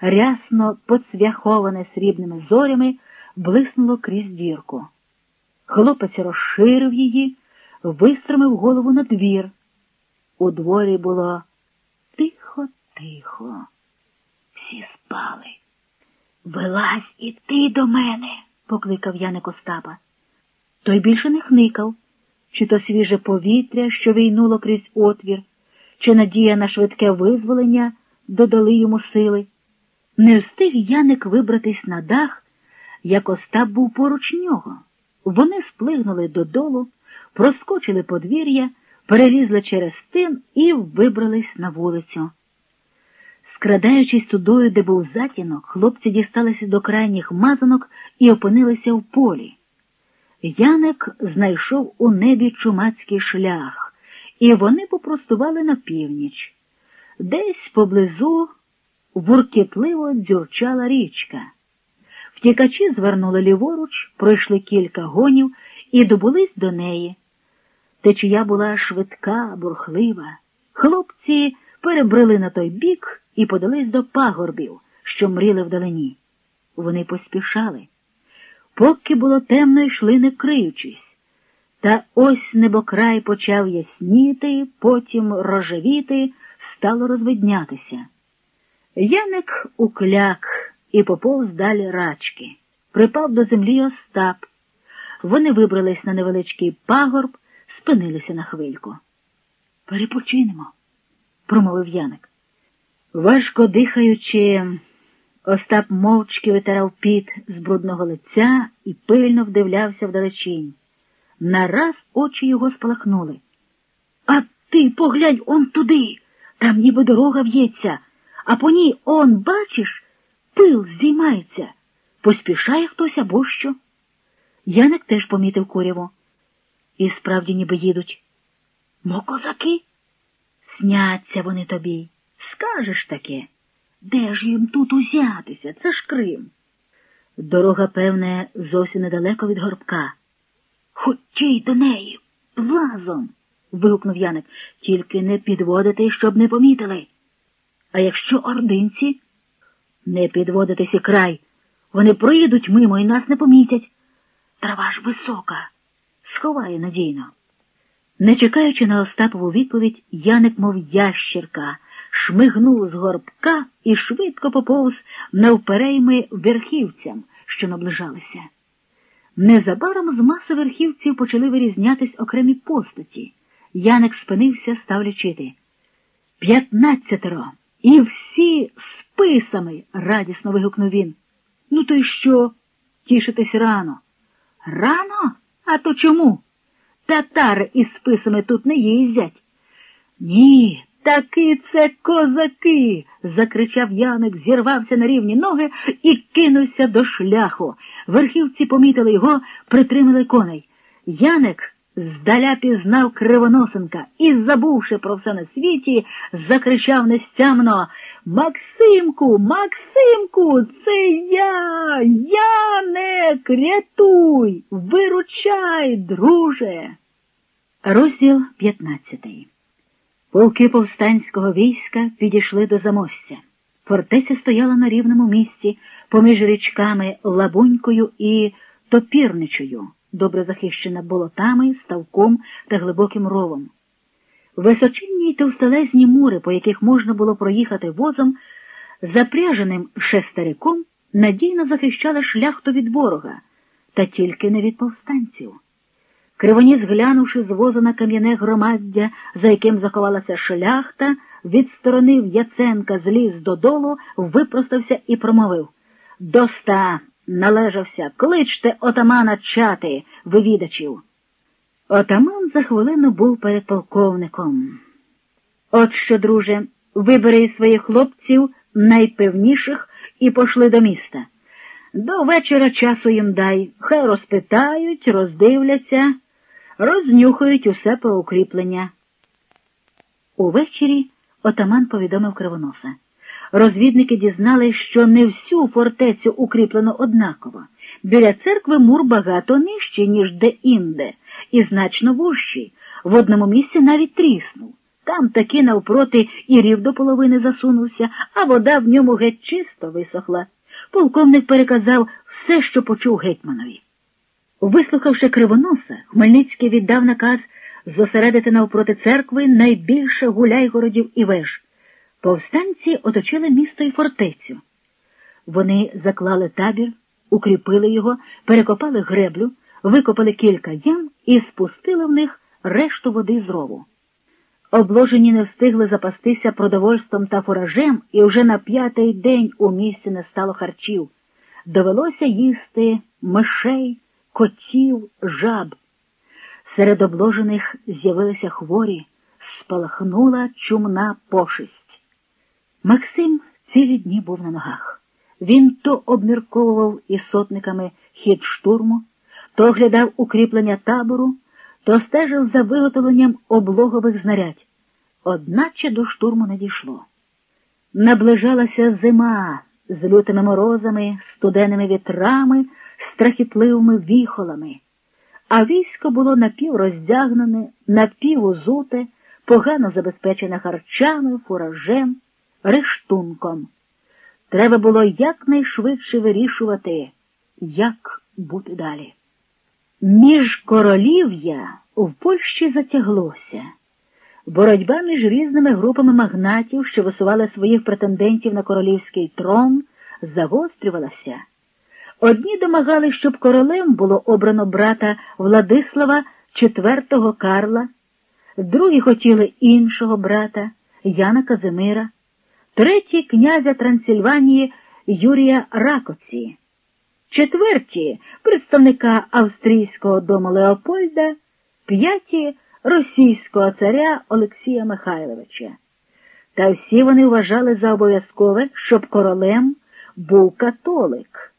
рясно поцвяховане срібними зорями, блиснуло крізь дірку. Хлопець розширив її, вистромив голову на двір. У дворі було тихо-тихо. Всі спали. Вилазь і ти до мене, покликав Яник Остапа. Той більше не хникав, чи то свіже повітря, що війнуло крізь отвір, чи надія на швидке визволення додали йому сили. Не встиг Яник вибратись на дах, як Остап був поруч нього. Вони сплигнули додолу, проскочили подвір'я, перелізли через тин і вибрались на вулицю. Скрадаючись тудою, де був затінок, хлопці дісталися до крайніх мазанок і опинилися в полі. Яник знайшов у небі чумацький шлях, і вони попростували на північ. Десь поблизу вуркітливо дзюрчала річка. Втікачі звернули ліворуч, пройшли кілька гонів і добулись до неї. Течія була швидка, бурхлива. Хлопці перебрили на той бік і подались до пагорбів, що мріли вдалині. Вони поспішали. Поки було темно, йшли не криючись. Та ось небокрай почав ясніти, потім рожевіти, стало розвиднятися. Яник укляк і поповз далі рачки. Припав до землі Остап. Вони вибрались на невеличкий пагорб, спинилися на хвильку. Перепочинемо, промовив Яник. Важко дихаючи, Остап мовчки витирав піт з брудного лиця і пильно вдивлявся вдалечінь. Нараз очі його спалахнули. А ти поглянь он туди, там ніби дорога в'ється, а по ній он, бачиш, пил здіймається. Поспішає хтось або що. Яник теж помітив куряву. І справді ніби їдуть. Мо козаки? Сняться вони тобі. Скажеш таке. Де ж їм тут узятися? Це ж Крим. Дорога, певне, зовсім недалеко від горбка. Хочій до неї, влазом. вигукнув Яник. Тільки не підводити, щоб не помітили. А якщо ординці? Не підводитись і край. Вони проїдуть мимо і нас не помітять. Трава ж висока, сховає надійно. Не чекаючи на Остапову відповідь, Яник, мов ящірка, шмигнув з горбка і швидко поповз навперейми верхівцям, що наближалися. Незабаром з маси верхівців почали вирізнятись окремі постаті. Яник спинився, став лічити. П'ятнадцятеро. І всі списами, радісно вигукнув він. Ну, то й що? Тішитись рано. Рано? А то чому? Татари із списами тут не їздять. Ні, таки це козаки. закричав Яник, зірвався на рівні ноги і кинувся до шляху. Верхівці помітили його, притримали коней. Яник здаля пізнав кривоносенка і, забувши про все на світі, закричав нестямно Максимку, Максимку, це я, Яник, рятуй, виручай, друже. Розділ 15 Полки повстанського війська підійшли до замостя. Фортеця стояла на рівному місці поміж річками Лабунькою і Топірничою, добре захищена болотами, ставком та глибоким ровом. Височинні й товстелезні мури, по яких можна було проїхати возом, запряженим шестериком, надійно захищали шляхту від ворога, та тільки не від повстанців. Кривоніс, глянувши з возу на кам'яне громаддя, за яким заховалася шляхта, відсторонив Яценка зліз додолу, випростався і промовив Доста належався, кличте отамана чати, вивідачів. Отаман за хвилину був перед полковником. От що, друже, вибери із своїх хлопців найпевніших і пошли до міста. До вечора часу їм дай, хай розпитають, роздивляться, рознюхають усе про укріплення. Увечері отаман повідомив кривоноса. Розвідники дізнали, що не всю фортецю укріплено однаково. Біля церкви мур багато нижчий, ніж де-інде, і значно вужчий. В одному місці навіть тріснув. Там таки навпроти і рів до половини засунувся, а вода в ньому геть чисто висохла. Полковник переказав все, що почув гетьманові. Вислухавши кривоноса, Хмельницький віддав наказ зосередити навпроти церкви найбільше гуляйгородів і веж. Повстанці оточили місто і фортецю. Вони заклали табір, укріпили його, перекопали греблю, викопали кілька ям і спустили в них решту води з рову. Обложені не встигли запастися продовольством та фуражем, і вже на п'ятий день у місті не стало харчів. Довелося їсти мишей, котів, жаб. Серед обложених з'явилися хворі, спалахнула чумна пошесть. Максим цілі дні був на ногах. Він то обмірковував із сотниками хід штурму, то оглядав укріплення табору, то стежив за виготовленням облогових знарядь. Одначе до штурму не дійшло. Наближалася зима з лютими морозами, студеними вітрами, страхітливими віхолами, а військо було напівроздягнене, напівузуте, погано забезпечене харчами, фуражем, рештунком. Треба було якнайшвидше вирішувати, як бути далі. Між королів'я в Польщі затяглося. Боротьба між різними групами магнатів, що висували своїх претендентів на королівський трон, загострювалася. Одні домагали, щоб королем було обрано брата Владислава IV Карла, другі хотіли іншого брата Яна Казимира, треті князя Трансильванії Юрія Ракоці, четверті представника австрійського дому Леопольда, п'яті російського царя Олексія Михайловича. Та всі вони вважали за обов'язкове, щоб королем був католик.